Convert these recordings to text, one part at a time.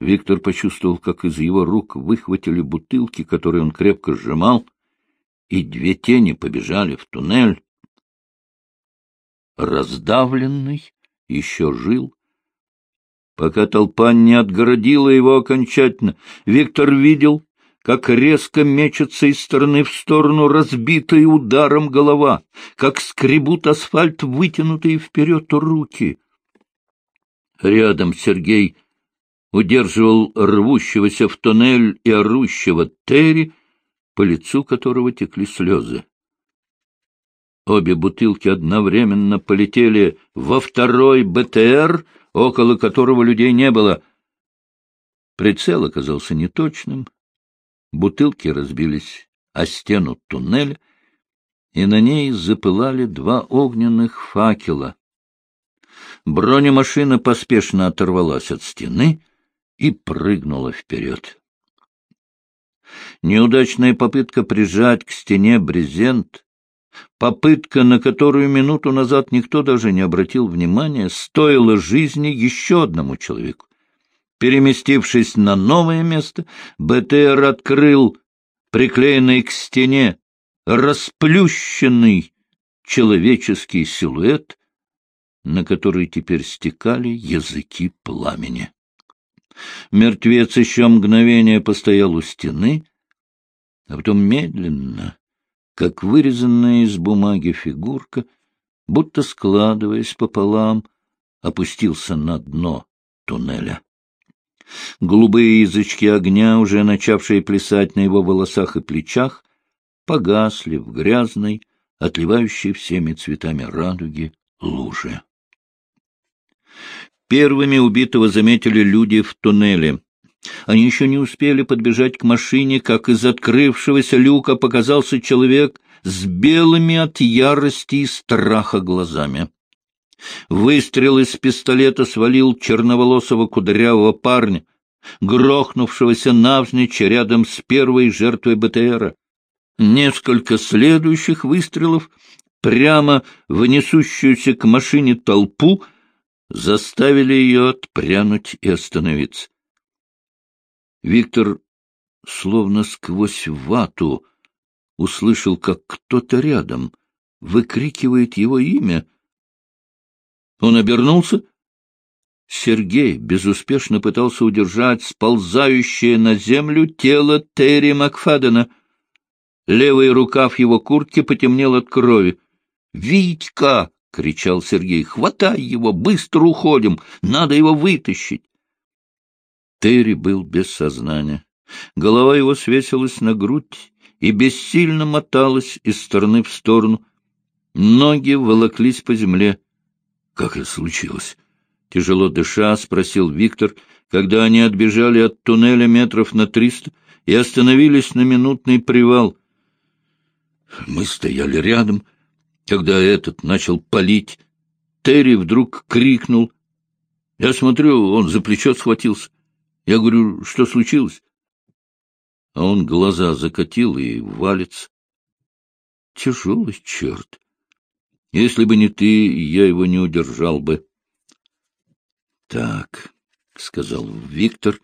Виктор почувствовал, как из его рук выхватили бутылки, которые он крепко сжимал, и две тени побежали в туннель. Раздавленный еще жил, пока толпа не отгородила его окончательно. Виктор видел, как резко мечется из стороны в сторону разбитая ударом голова, как скребут асфальт вытянутые вперед руки. Рядом Сергей удерживал рвущегося в туннель и орущего Терри, по лицу которого текли слезы. Обе бутылки одновременно полетели во второй БТР, около которого людей не было. Прицел оказался неточным, бутылки разбились о стену туннеля, и на ней запылали два огненных факела. Бронемашина поспешно оторвалась от стены и прыгнула вперед. Неудачная попытка прижать к стене брезент, попытка, на которую минуту назад никто даже не обратил внимания, стоила жизни еще одному человеку. Переместившись на новое место, БТР открыл приклеенный к стене расплющенный человеческий силуэт, на который теперь стекали языки пламени. Мертвец еще мгновение постоял у стены, а потом медленно, как вырезанная из бумаги фигурка, будто складываясь пополам, опустился на дно туннеля. Голубые язычки огня, уже начавшие плясать на его волосах и плечах, погасли в грязной, отливающей всеми цветами радуги, луже. Первыми убитого заметили люди в туннеле. Они еще не успели подбежать к машине, как из открывшегося люка показался человек с белыми от ярости и страха глазами. Выстрел из пистолета свалил черноволосого кудрявого парня, грохнувшегося навзничь рядом с первой жертвой БТРа. Несколько следующих выстрелов прямо в несущуюся к машине толпу — заставили ее отпрянуть и остановиться. Виктор, словно сквозь вату, услышал, как кто-то рядом выкрикивает его имя. Он обернулся. Сергей безуспешно пытался удержать сползающее на землю тело Терри Макфадена. Левый рукав его куртки потемнел от крови. «Витька!» — кричал Сергей. — Хватай его! Быстро уходим! Надо его вытащить! Терри был без сознания. Голова его свесилась на грудь и бессильно моталась из стороны в сторону. Ноги волоклись по земле. — Как это случилось? — тяжело дыша спросил Виктор, когда они отбежали от туннеля метров на триста и остановились на минутный привал. — Мы стояли рядом, — когда этот начал палить, Терри вдруг крикнул. Я смотрю, он за плечо схватился. Я говорю, что случилось? А он глаза закатил и валится. Тяжелый черт. Если бы не ты, я его не удержал бы. — Так, — сказал Виктор,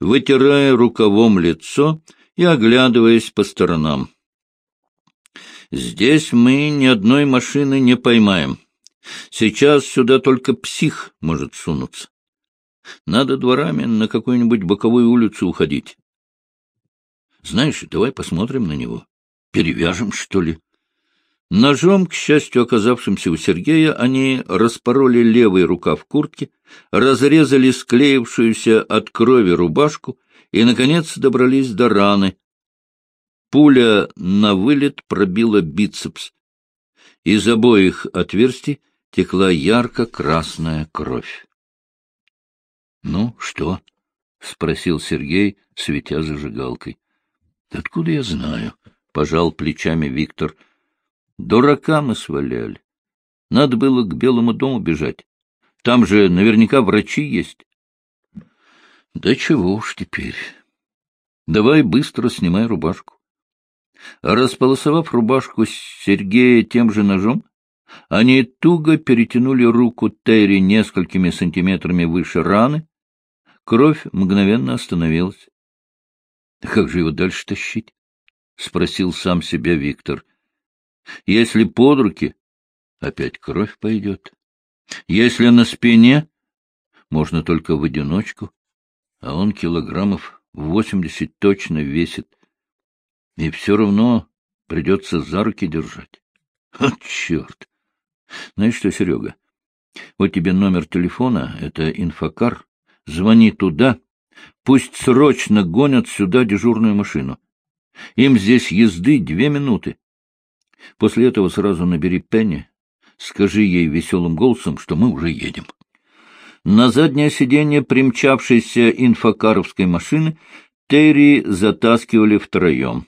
вытирая рукавом лицо и оглядываясь по сторонам. Здесь мы ни одной машины не поймаем. Сейчас сюда только псих может сунуться. Надо дворами на какую-нибудь боковую улицу уходить. Знаешь, давай посмотрим на него. Перевяжем, что ли? Ножом, к счастью, оказавшимся у Сергея, они распороли левый рукав куртки, разрезали склеившуюся от крови рубашку и, наконец, добрались до раны, Пуля на вылет пробила бицепс. Из обоих отверстий текла ярко-красная кровь. — Ну, что? — спросил Сергей, светя зажигалкой. — Откуда я знаю? — пожал плечами Виктор. — Дурака мы сваляли. Надо было к Белому дому бежать. Там же наверняка врачи есть. — Да чего уж теперь. Давай быстро снимай рубашку. Располосовав рубашку Сергея тем же ножом, они туго перетянули руку Терри несколькими сантиметрами выше раны. Кровь мгновенно остановилась. — Как же его дальше тащить? — спросил сам себя Виктор. — Если под руки, опять кровь пойдет. Если на спине, можно только в одиночку, а он килограммов восемьдесят точно весит. И все равно придется за руки держать. О, черт! Знаешь что, Серега, вот тебе номер телефона, это инфокар, звони туда, пусть срочно гонят сюда дежурную машину. Им здесь езды две минуты. После этого сразу набери Пенни, скажи ей веселым голосом, что мы уже едем. На заднее сиденье примчавшейся инфокаровской машины Терри затаскивали втроем.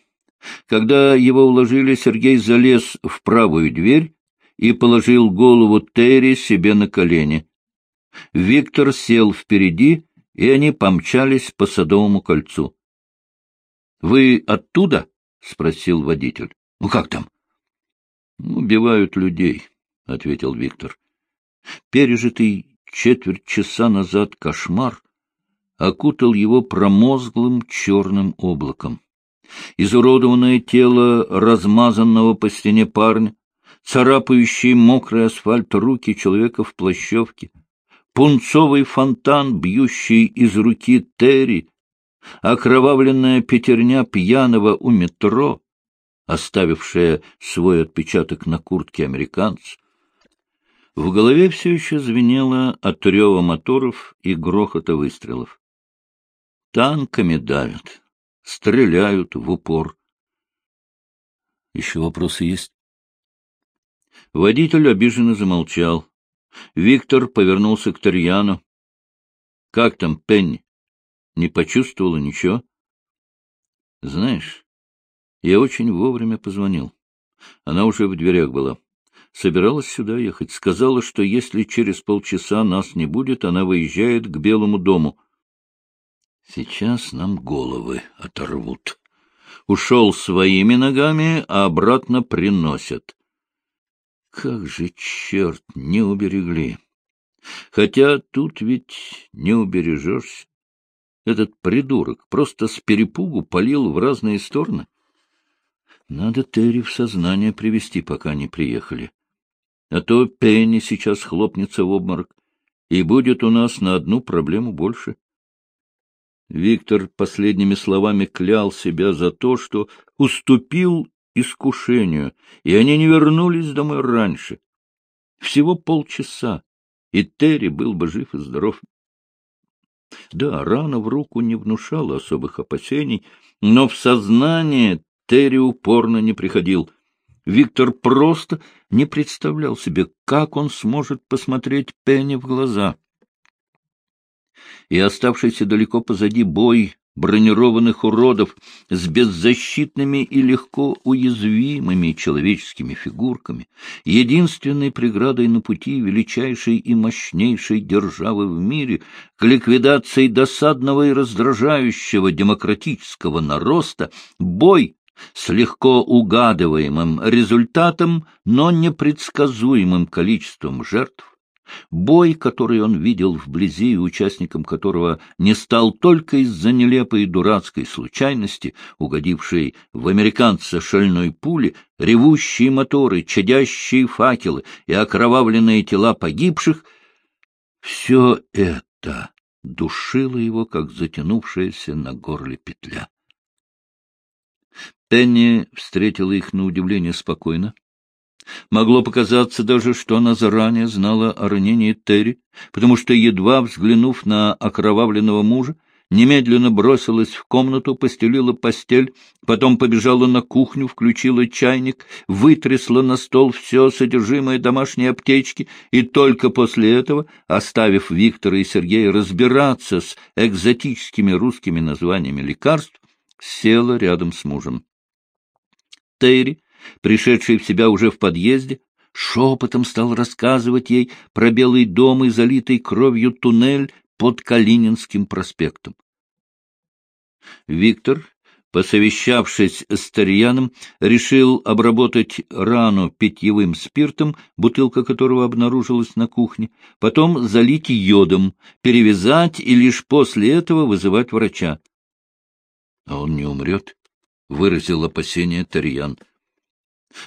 Когда его уложили, Сергей залез в правую дверь и положил голову Терри себе на колени. Виктор сел впереди, и они помчались по Садовому кольцу. — Вы оттуда? — спросил водитель. — Ну как там? — Убивают людей, — ответил Виктор. Пережитый четверть часа назад кошмар окутал его промозглым черным облаком. Изуродованное тело размазанного по стене парня, царапающий мокрый асфальт руки человека в плащевке, пунцовый фонтан, бьющий из руки Терри, окровавленная пятерня пьяного у метро, оставившая свой отпечаток на куртке американца. В голове все еще звенело от рева моторов и грохота выстрелов. Танками давят, стреляют в упор. Еще вопросы есть? Водитель обиженно замолчал. Виктор повернулся к Тарьяну. — Как там, Пенни? Не почувствовала ничего? — Знаешь, я очень вовремя позвонил. Она уже в дверях была. Собиралась сюда ехать. Сказала, что если через полчаса нас не будет, она выезжает к Белому дому. Сейчас нам головы оторвут. Ушел своими ногами, а обратно приносят. Как же, черт, не уберегли! Хотя тут ведь не убережешься. Этот придурок просто с перепугу палил в разные стороны. Надо Терри в сознание привести, пока не приехали. А то Пенни сейчас хлопнется в обморок, и будет у нас на одну проблему больше. Виктор последними словами клял себя за то, что уступил искушению, и они не вернулись домой раньше. Всего полчаса, и Терри был бы жив и здоров. Да, рана в руку не внушала особых опасений, но в сознание Терри упорно не приходил. Виктор просто не представлял себе, как он сможет посмотреть Пенни в глаза. И оставшийся далеко позади бой бронированных уродов с беззащитными и легко уязвимыми человеческими фигурками, единственной преградой на пути величайшей и мощнейшей державы в мире к ликвидации досадного и раздражающего демократического нароста, бой с легко угадываемым результатом, но непредсказуемым количеством жертв, Бой, который он видел вблизи, участником которого не стал только из-за нелепой и дурацкой случайности, угодившей в американца шальной пули, ревущие моторы, чадящие факелы и окровавленные тела погибших, все это душило его, как затянувшаяся на горле петля. Пенни встретила их на удивление спокойно, Могло показаться даже, что она заранее знала о ранении Терри, потому что, едва взглянув на окровавленного мужа, немедленно бросилась в комнату, постелила постель, потом побежала на кухню, включила чайник, вытрясла на стол все содержимое домашней аптечки и только после этого, оставив Виктора и Сергея разбираться с экзотическими русскими названиями лекарств, села рядом с мужем. Терри пришедший в себя уже в подъезде, шепотом стал рассказывать ей про белый дом и залитый кровью туннель под Калининским проспектом. Виктор Посовещавшись с Тарьяном, решил обработать рану питьевым спиртом, бутылка которого обнаружилась на кухне, потом залить йодом, перевязать и лишь после этого вызывать врача. — А он не умрет? — выразил опасение Тарьян. —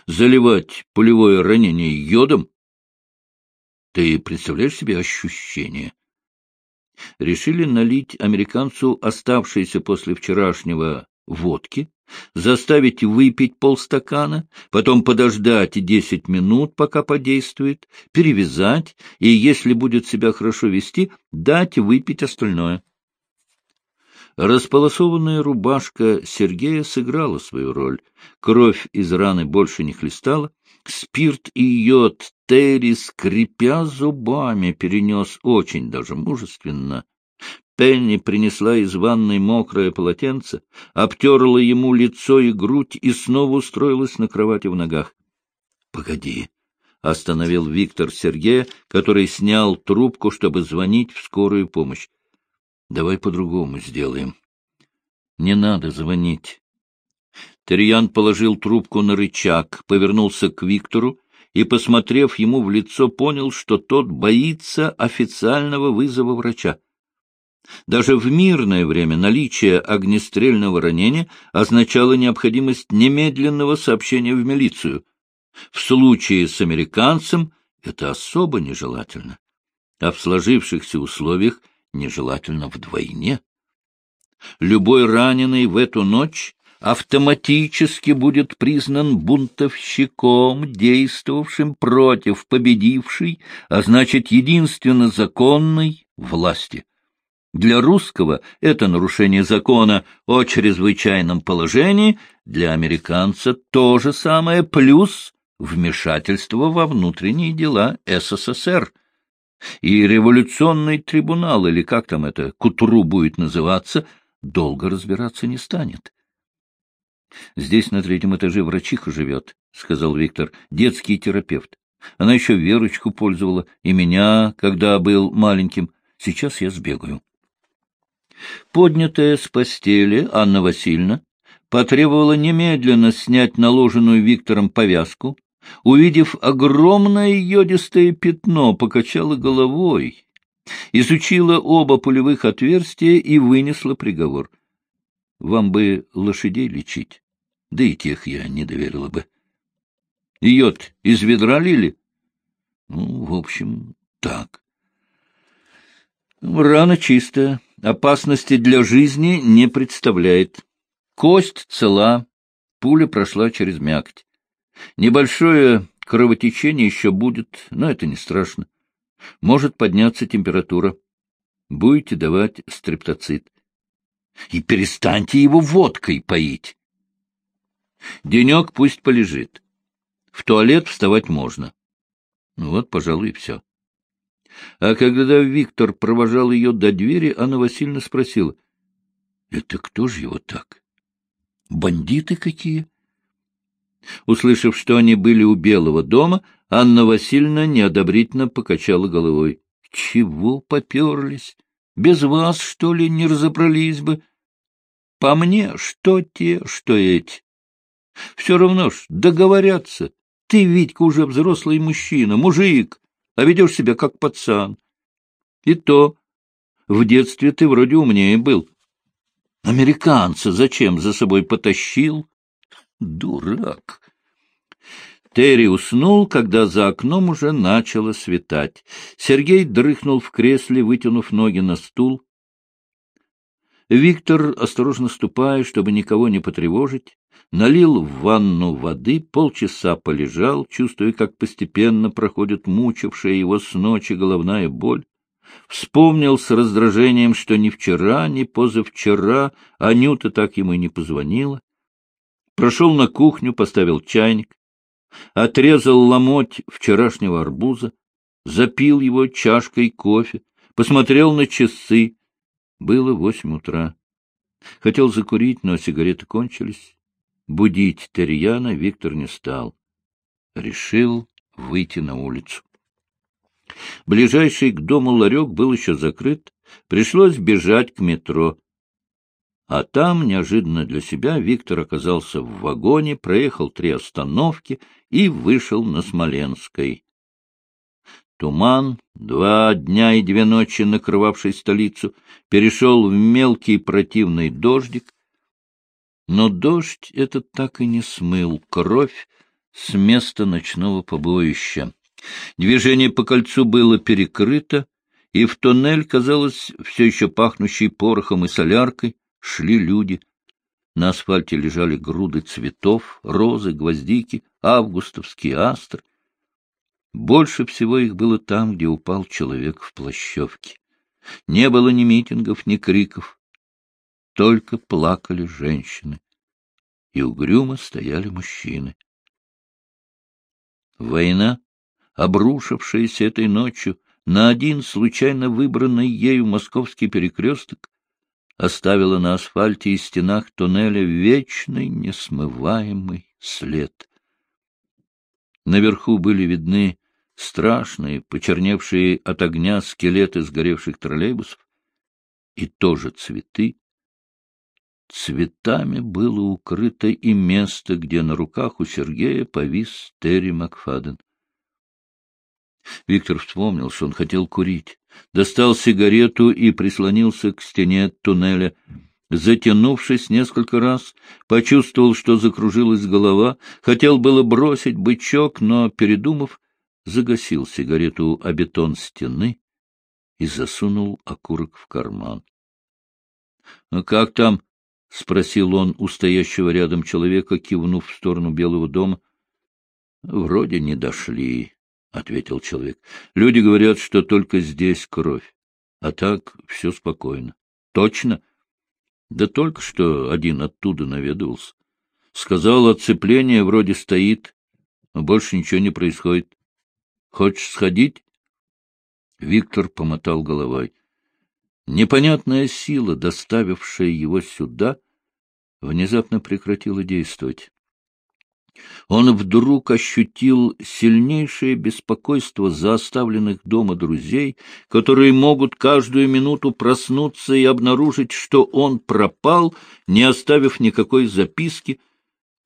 Заливать пулевое ранение йодом? Ты представляешь себе ощущение? Решили налить американцу оставшееся после вчерашнего водки, заставить выпить полстакана, потом подождать десять минут, пока подействует, перевязать и, если будет себя хорошо вести, дать выпить остальное. Располосованная рубашка Сергея сыграла свою роль. Кровь из раны больше не хлестала. Спирт и йод Терри, скрипя зубами, перенес очень даже мужественно. Пенни принесла из ванной мокрое полотенце, обтерла ему лицо и грудь и снова устроилась на кровати в ногах. — Погоди, — остановил Виктор Сергея, который снял трубку, чтобы звонить в скорую помощь. — Давай по-другому сделаем. Не надо звонить. Терьян положил трубку на рычаг, повернулся к Виктору и, посмотрев ему в лицо, понял, что тот боится официального вызова врача. Даже в мирное время наличие огнестрельного ранения означало необходимость немедленного сообщения в милицию. В случае с американцем это особо нежелательно, а в сложившихся условиях нежелательно вдвойне. Любой раненый в эту ночь автоматически будет признан бунтовщиком, действовавшим против победившей, а значит, единственно законной власти. Для русского это нарушение закона о чрезвычайном положении, для американца то же самое, плюс вмешательство во внутренние дела СССР. И революционный трибунал, или как там это к утру будет называться, долго разбираться не станет. — Здесь на третьем этаже врачиха живет, — сказал Виктор, — детский терапевт. Она еще Верочку пользовала, и меня, когда был маленьким. Сейчас я сбегаю. Поднятая с постели Анна Васильевна потребовала немедленно снять наложенную Виктором повязку, увидев огромное йодистое пятно, покачала головой, изучила оба пулевых отверстия и вынесла приговор. Вам бы лошадей лечить, да и тех я не доверила бы. Йод из ведра лили? Ну, в общем, так. Рана чистая, опасности для жизни не представляет. Кость цела, пуля прошла через мякоть. Небольшое кровотечение еще будет, но это не страшно. Может подняться температура. Будете давать стрептоцит. И перестаньте его водкой поить. Денек пусть полежит. В туалет вставать можно. Ну вот, пожалуй, и все. А когда Виктор провожал ее до двери, Анна Васильевна спросила, — Это кто же его так? Бандиты какие? Услышав, что они были у Белого дома, Анна Васильевна неодобрительно покачала головой. — Чего поперлись? Без вас, что ли, не разобрались бы? По мне, что те, что эти. Все равно ж договорятся. Ты, Витька, уже взрослый мужчина, мужик а ведешь себя как пацан. И то в детстве ты вроде умнее был. Американца зачем за собой потащил? Дурак! Терри уснул, когда за окном уже начало светать. Сергей дрыхнул в кресле, вытянув ноги на стул. Виктор, осторожно ступая, чтобы никого не потревожить, налил в ванну воды, полчаса полежал, чувствуя, как постепенно проходит мучившая его с ночи головная боль. Вспомнил с раздражением, что ни вчера, ни позавчера Анюта так ему и не позвонила. Прошел на кухню, поставил чайник, отрезал ломоть вчерашнего арбуза, запил его чашкой кофе, посмотрел на часы. Было восемь утра. Хотел закурить, но сигареты кончились. Будить Терьяна Виктор не стал. Решил выйти на улицу. Ближайший к дому ларек был еще закрыт. Пришлось бежать к метро. А там, неожиданно для себя, Виктор оказался в вагоне, проехал три остановки и вышел на Смоленской. Туман, два дня и две ночи накрывавший столицу, перешел в мелкий противный дождик, но дождь этот так и не смыл кровь с места ночного побоища. Движение по кольцу было перекрыто, и в тоннель, казалось, все еще пахнущий порохом и соляркой, шли люди. На асфальте лежали груды цветов, розы, гвоздики, августовские астры. Больше всего их было там, где упал человек в плащевке. Не было ни митингов, ни криков, только плакали женщины, и угрюмо стояли мужчины. Война, обрушившаяся этой ночью на один случайно выбранный ею московский перекресток, оставила на асфальте и стенах туннеля вечный несмываемый след. Наверху были видны страшные, почерневшие от огня скелеты сгоревших троллейбусов, и тоже цветы. Цветами было укрыто и место, где на руках у Сергея повис Терри Макфаден. Виктор вспомнил, что он хотел курить. Достал сигарету и прислонился к стене туннеля. Затянувшись несколько раз, почувствовал, что закружилась голова. Хотел было бросить бычок, но, передумав, загасил сигарету о бетон стены и засунул окурок в карман. «А — Как там? — спросил он у стоящего рядом человека, кивнув в сторону Белого дома. — Вроде не дошли, — ответил человек. — Люди говорят, что только здесь кровь. А так все спокойно. — Точно? — Да только что один оттуда наведывался. Сказал, отцепление вроде стоит, но больше ничего не происходит. Хочешь сходить? Виктор помотал головой. Непонятная сила, доставившая его сюда, внезапно прекратила действовать. Он вдруг ощутил сильнейшее беспокойство за оставленных дома друзей, которые могут каждую минуту проснуться и обнаружить, что он пропал, не оставив никакой записки.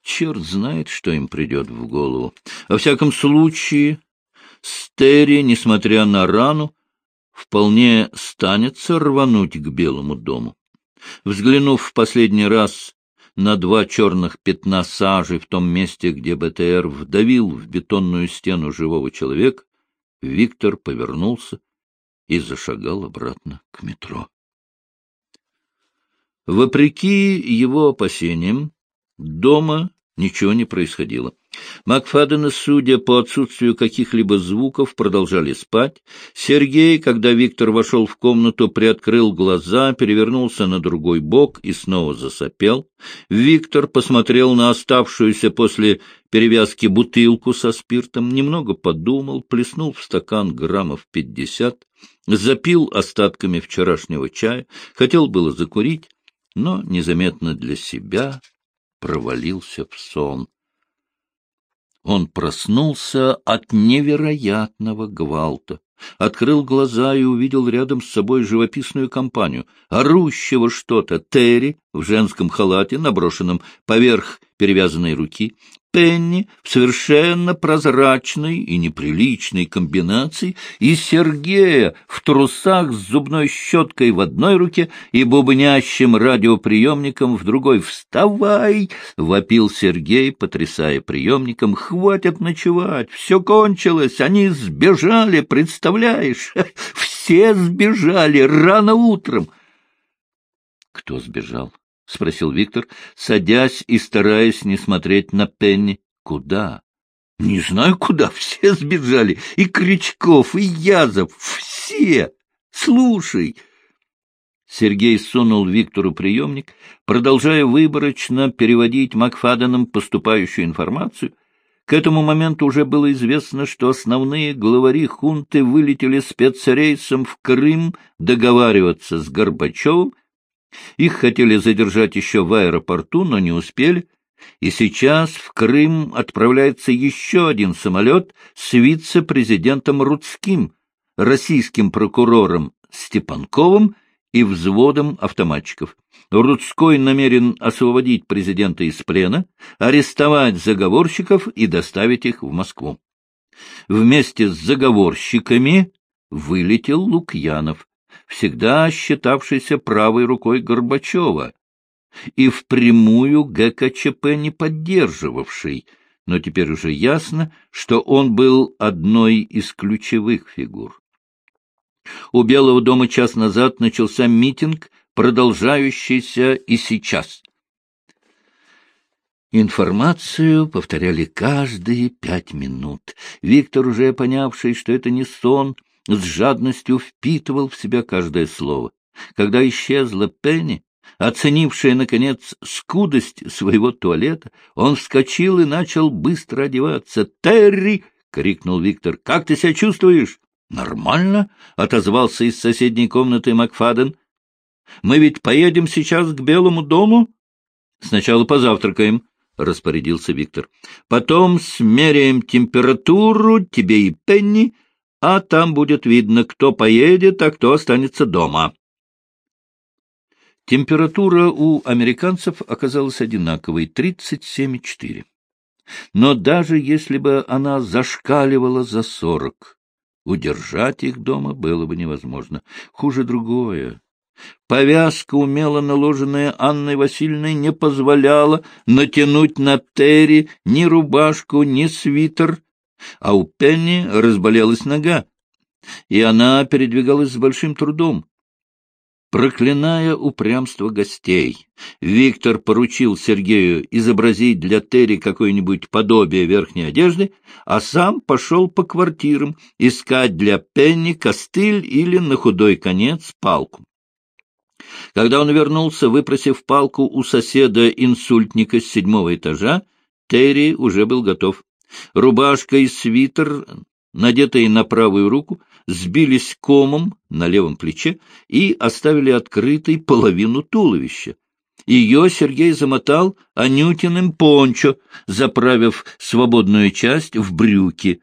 Черт знает, что им придет в голову. Во всяком случае, Стери, несмотря на рану, вполне станется рвануть к Белому дому. Взглянув в последний раз на два черных пятна сажи в том месте, где БТР вдавил в бетонную стену живого человека, Виктор повернулся и зашагал обратно к метро. Вопреки его опасениям, дома ничего не происходило. Макфадены, судя по отсутствию каких-либо звуков, продолжали спать. Сергей, когда Виктор вошел в комнату, приоткрыл глаза, перевернулся на другой бок и снова засопел. Виктор посмотрел на оставшуюся после перевязки бутылку со спиртом, немного подумал, плеснул в стакан граммов пятьдесят, запил остатками вчерашнего чая, хотел было закурить, но незаметно для себя провалился в сон. Он проснулся от невероятного гвалта. Открыл глаза и увидел рядом с собой живописную компанию, орущего что-то Терри в женском халате, наброшенном поверх перевязанной руки, Пенни в совершенно прозрачной и неприличной комбинации и Сергея в трусах с зубной щеткой в одной руке и бубнящим радиоприемником в другой. «Вставай!» — вопил Сергей, потрясая приемником. «Хватит ночевать! Все кончилось! Они сбежали, представляешь? Все сбежали рано утром!» «Кто сбежал?» — спросил Виктор, садясь и стараясь не смотреть на Пенни. — Куда? — Не знаю, куда. Все сбежали. И Крючков, и Язов. Все. Слушай. Сергей сунул Виктору приемник, продолжая выборочно переводить Макфаденом поступающую информацию. К этому моменту уже было известно, что основные главари хунты вылетели спецрейсом в Крым договариваться с Горбачевым их хотели задержать еще в аэропорту, но не успели. И сейчас в Крым отправляется еще один самолет с вице-президентом Рудским, российским прокурором Степанковым и взводом автоматчиков. Рудской намерен освободить президента из плена, арестовать заговорщиков и доставить их в Москву. Вместе с заговорщиками вылетел Лукьянов, всегда считавшийся правой рукой Горбачева, и впрямую ГКЧП не поддерживавший, но теперь уже ясно, что он был одной из ключевых фигур. У Белого дома час назад начался митинг, продолжающийся и сейчас. Информацию повторяли каждые пять минут. Виктор, уже понявший, что это не сон, с жадностью впитывал в себя каждое слово. Когда исчезла Пенни, оценившая, наконец, скудость своего туалета, он вскочил и начал быстро одеваться. «Терри!» — крикнул Виктор. «Как ты себя чувствуешь?» «Нормально», — отозвался из соседней комнаты Макфаден. «Мы ведь поедем сейчас к Белому дому?» «Сначала позавтракаем», — распорядился Виктор. «Потом смеряем температуру тебе и Пенни, а там будет видно, кто поедет, а кто останется дома». Температура у американцев оказалась одинаковой — 37,4. Но даже если бы она зашкаливала за сорок, Удержать их дома было бы невозможно. Хуже другое. Повязка, умело наложенная Анной Васильевной, не позволяла натянуть на Терри ни рубашку, ни свитер, а у Пенни разболелась нога, и она передвигалась с большим трудом. Проклиная упрямство гостей, Виктор поручил Сергею изобразить для Терри какое-нибудь подобие верхней одежды, а сам пошел по квартирам искать для Пенни костыль или, на худой конец, палку. Когда он вернулся, выпросив палку у соседа-инсультника с седьмого этажа, Терри уже был готов. Рубашка и свитер надетые на правую руку, сбились комом на левом плече и оставили открытой половину туловища. Ее Сергей замотал Анютиным пончо, заправив свободную часть в брюки.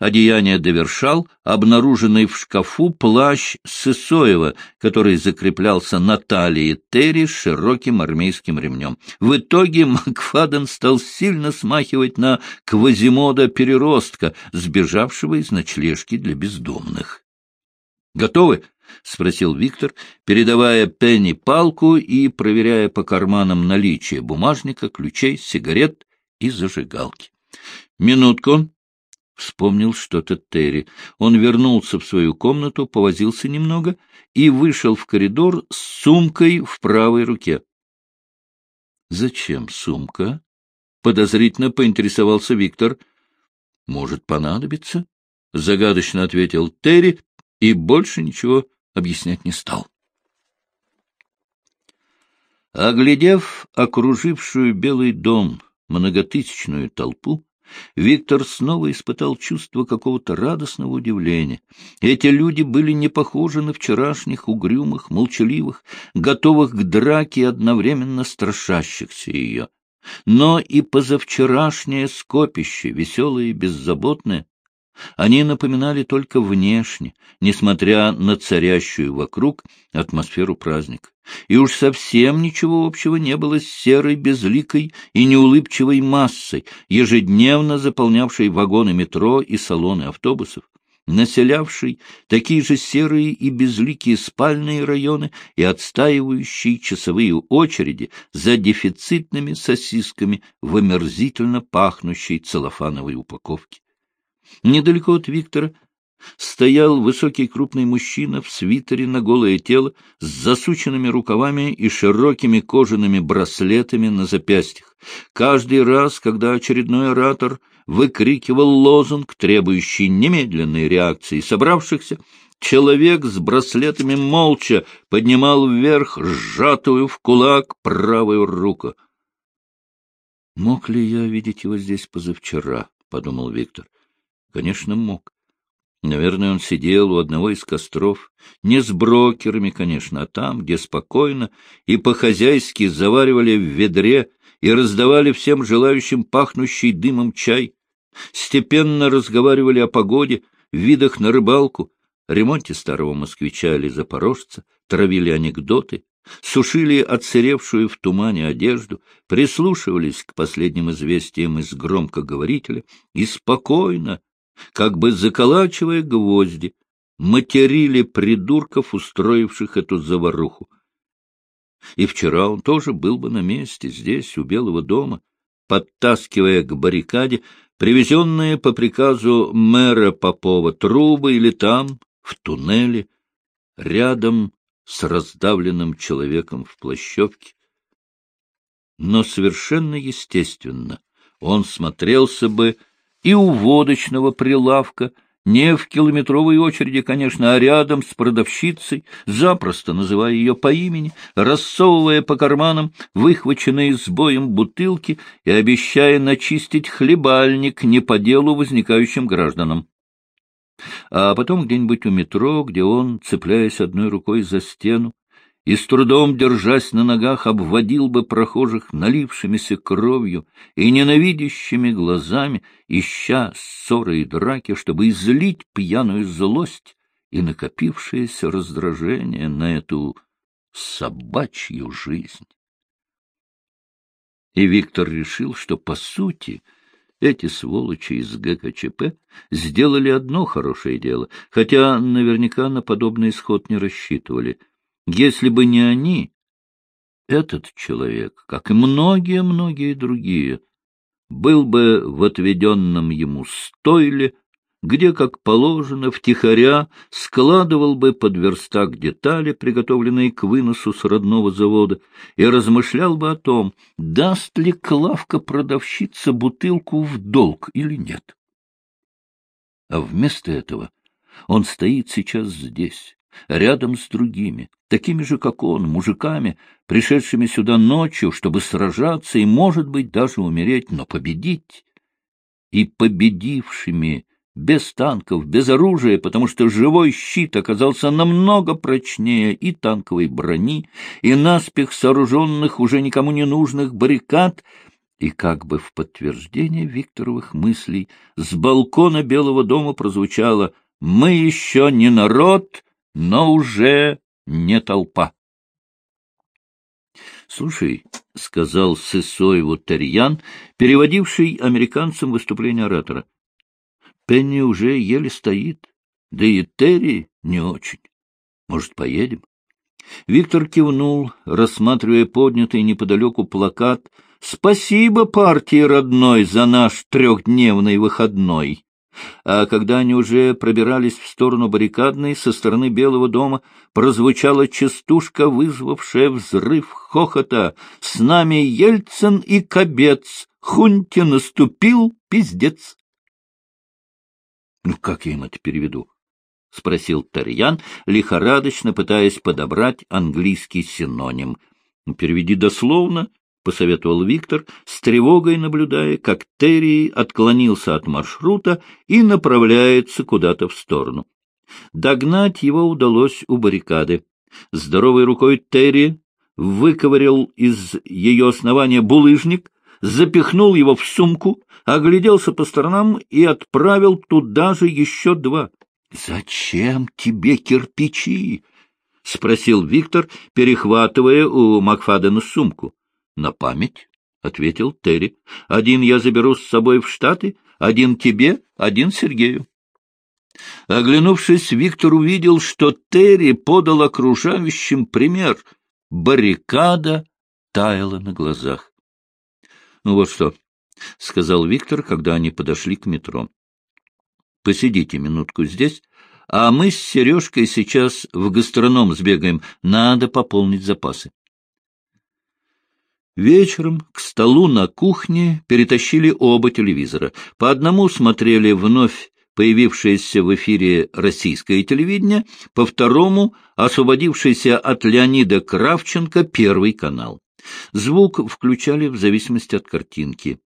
Одеяние довершал обнаруженный в шкафу плащ Сысоева, который закреплялся на талии Терри широким армейским ремнем. В итоге Макфаден стал сильно смахивать на Квазимода-переростка, сбежавшего из ночлежки для бездомных. «Готовы?» — спросил Виктор, передавая Пенни палку и проверяя по карманам наличие бумажника, ключей, сигарет и зажигалки. «Минутку», Вспомнил что-то Терри. Он вернулся в свою комнату, повозился немного и вышел в коридор с сумкой в правой руке. — Зачем сумка? — подозрительно поинтересовался Виктор. — Может, понадобится? — загадочно ответил Терри и больше ничего объяснять не стал. Оглядев окружившую Белый дом многотысячную толпу, Виктор снова испытал чувство какого-то радостного удивления. Эти люди были не похожи на вчерашних, угрюмых, молчаливых, готовых к драке одновременно страшащихся ее. Но и позавчерашнее скопище, веселое и беззаботное, они напоминали только внешне, несмотря на царящую вокруг атмосферу праздника. И уж совсем ничего общего не было с серой, безликой и неулыбчивой массой, ежедневно заполнявшей вагоны метро и салоны автобусов, населявшей такие же серые и безликие спальные районы и отстаивающей часовые очереди за дефицитными сосисками в омерзительно пахнущей целлофановой упаковке. Недалеко от Виктора стоял высокий крупный мужчина в свитере на голое тело с засученными рукавами и широкими кожаными браслетами на запястьях. Каждый раз, когда очередной оратор выкрикивал лозунг, требующий немедленной реакции собравшихся, человек с браслетами молча поднимал вверх сжатую в кулак правую руку. «Мог ли я видеть его здесь позавчера?» — подумал Виктор. Конечно, мог. Наверное, он сидел у одного из костров, не с брокерами, конечно, а там, где спокойно и по-хозяйски заваривали в ведре и раздавали всем желающим пахнущий дымом чай, степенно разговаривали о погоде, видах на рыбалку, ремонте старого москвича или запорожца, травили анекдоты, сушили отсыревшую в тумане одежду, прислушивались к последним известиям из громкоговорителя и спокойно, как бы заколачивая гвозди, материли придурков, устроивших эту заваруху. И вчера он тоже был бы на месте, здесь, у Белого дома, подтаскивая к баррикаде привезенные по приказу мэра Попова трубы или там, в туннеле, рядом с раздавленным человеком в плащевке. Но совершенно естественно он смотрелся бы и у водочного прилавка, не в километровой очереди, конечно, а рядом с продавщицей, запросто называя ее по имени, рассовывая по карманам выхваченные с боем бутылки и обещая начистить хлебальник не по делу возникающим гражданам. А потом где-нибудь у метро, где он, цепляясь одной рукой за стену, и с трудом, держась на ногах, обводил бы прохожих налившимися кровью и ненавидящими глазами, ища ссоры и драки, чтобы излить пьяную злость и накопившееся раздражение на эту собачью жизнь. И Виктор решил, что, по сути, эти сволочи из ГКЧП сделали одно хорошее дело, хотя наверняка на подобный исход не рассчитывали — если бы не они, этот человек, как и многие-многие другие, был бы в отведенном ему стойле, где, как положено, втихаря складывал бы под верстак детали, приготовленные к выносу с родного завода, и размышлял бы о том, даст ли Клавка продавщица бутылку в долг или нет. А вместо этого он стоит сейчас здесь, рядом с другими, такими же, как он, мужиками, пришедшими сюда ночью, чтобы сражаться и, может быть, даже умереть, но победить. И победившими без танков, без оружия, потому что живой щит оказался намного прочнее и танковой брони, и наспех сооруженных уже никому не нужных баррикад, и как бы в подтверждение Викторовых мыслей с балкона Белого дома прозвучало «Мы еще не народ, но уже не толпа. — Слушай, — сказал Сысоеву Тарьян, переводивший американцам выступление оратора, — Пенни уже еле стоит, да и Терри не очень. Может, поедем? Виктор кивнул, рассматривая поднятый неподалеку плакат «Спасибо партии родной за наш трехдневный выходной» а когда они уже пробирались в сторону баррикадной, со стороны Белого дома прозвучала частушка, вызвавшая взрыв хохота. «С нами Ельцин и Кобец, хунте наступил пиздец!» «Ну, как я им это переведу?» — спросил Тарьян, лихорадочно пытаясь подобрать английский синоним. «Переведи дословно — посоветовал Виктор, с тревогой наблюдая, как Терри отклонился от маршрута и направляется куда-то в сторону. Догнать его удалось у баррикады. Здоровой рукой Терри выковырял из ее основания булыжник, запихнул его в сумку, огляделся по сторонам и отправил туда же еще два. — Зачем тебе кирпичи? — спросил Виктор, перехватывая у Макфадена сумку. На память, — ответил Терри. — Один я заберу с собой в Штаты, один тебе, один Сергею. Оглянувшись, Виктор увидел, что Терри подал окружающим пример. Баррикада таяла на глазах. — Ну вот что, — сказал Виктор, когда они подошли к метро. — Посидите минутку здесь, а мы с Сережкой сейчас в гастроном сбегаем. Надо пополнить запасы. Вечером к столу на кухне перетащили оба телевизора. По одному смотрели вновь появившееся в эфире российское телевидение, по второму — освободившийся от Леонида Кравченко Первый канал. Звук включали в зависимости от картинки.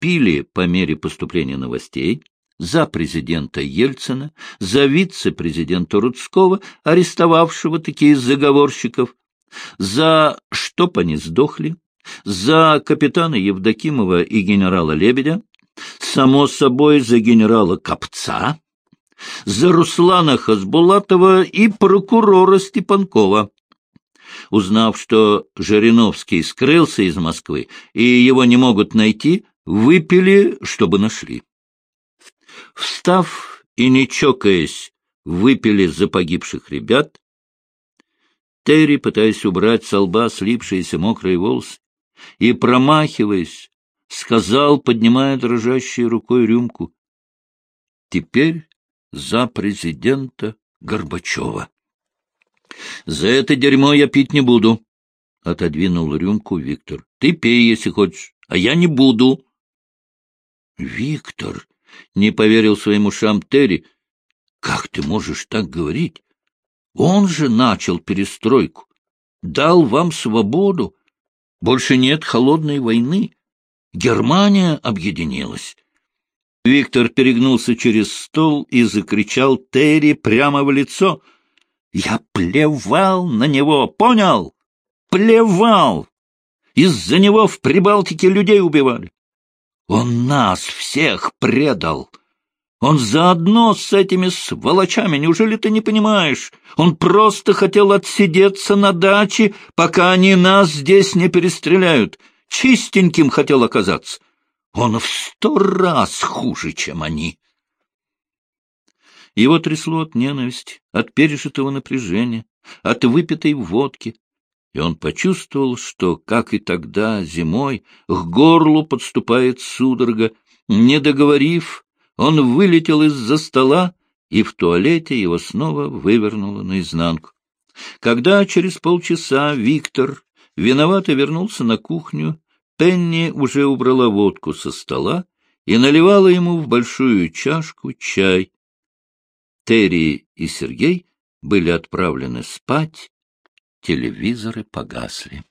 Пили по мере поступления новостей, за президента Ельцина, за вице-президента Рудского, арестовавшего таких заговорщиков, за «Чтоб они сдохли», за капитана Евдокимова и генерала Лебедя, само собой за генерала Копца, за Руслана Хасбулатова и прокурора Степанкова. Узнав, что Жириновский скрылся из Москвы и его не могут найти, выпили, чтобы нашли. Встав и не чокаясь, выпили за погибших ребят. Терри, пытаясь убрать со лба слипшиеся мокрые волосы, и, промахиваясь, сказал, поднимая дрожащей рукой рюмку, «Теперь за президента Горбачева». «За это дерьмо я пить не буду», — отодвинул рюмку Виктор. «Ты пей, если хочешь, а я не буду». «Виктор», — не поверил своим ушам Терри, — «как ты можешь так говорить? Он же начал перестройку, дал вам свободу. Больше нет холодной войны. Германия объединилась». Виктор перегнулся через стол и закричал Терри прямо в лицо — я плевал на него, понял? Плевал! Из-за него в Прибалтике людей убивали. Он нас всех предал. Он заодно с этими сволочами, неужели ты не понимаешь? Он просто хотел отсидеться на даче, пока они нас здесь не перестреляют. Чистеньким хотел оказаться. Он в сто раз хуже, чем они. Его трясло от ненависти, от пережитого напряжения, от выпитой водки, и он почувствовал, что, как и тогда, зимой, к горлу подступает судорога. Не договорив, он вылетел из-за стола, и в туалете его снова вывернуло наизнанку. Когда через полчаса Виктор виновато вернулся на кухню, Пенни уже убрала водку со стола и наливала ему в большую чашку чай, Терри и Сергей были отправлены спать, телевизоры погасли.